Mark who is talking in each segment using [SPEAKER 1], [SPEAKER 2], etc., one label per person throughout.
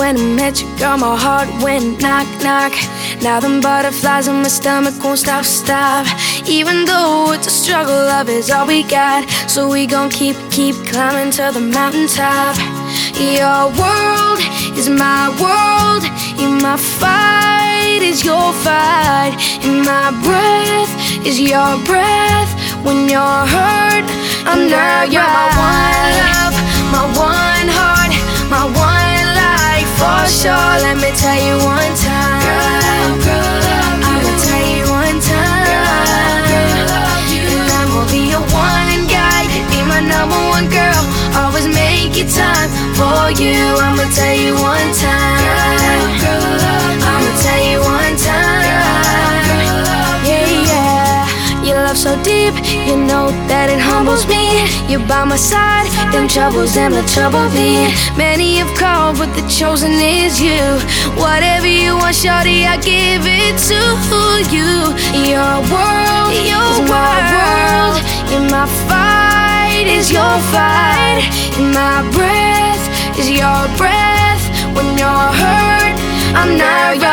[SPEAKER 1] when I met you, girl, my heart went knock, knock. Now them butterflies in my stomach won't stop, stop. Even though it's a struggle, love is all we got. So we gon' keep, keep climbing to the mountaintop. Your world is my world. In my fight is your fight. In my breath is your breath. When you're hurt, I'm
[SPEAKER 2] Girl,
[SPEAKER 1] not
[SPEAKER 2] you're my
[SPEAKER 1] one love, my one me tell you one time. I'ma tell you one time. And I'm gonna be your one guy, be my number one girl. Always make it time for you. I'ma tell you one time. Love so deep, you know that it humbles me. You're by my side, them troubles, them the trouble me. Many have called, but the chosen is you. Whatever you want, shorty, I give it to you. Your world, your is my world. In my fight is your fight. In my breath is your breath. When you're hurt, I'm not
[SPEAKER 2] Girl,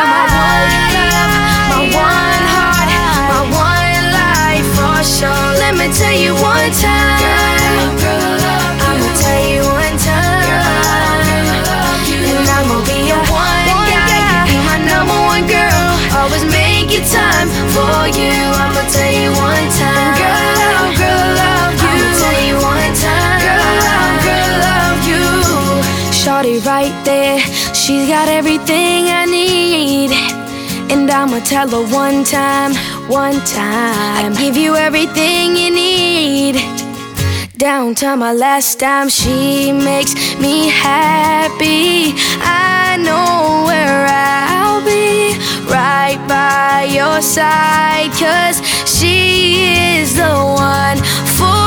[SPEAKER 1] it time for you. I'ma tell you one time. Girl, love, girl, love you. I'ma tell you one time. Girl, love, girl, love you. Shorty right there, she's got everything I need. And I'ma tell her one time, one time. I give you everything you need. Down to my last dime, she makes me happy. your side, cause she is the one for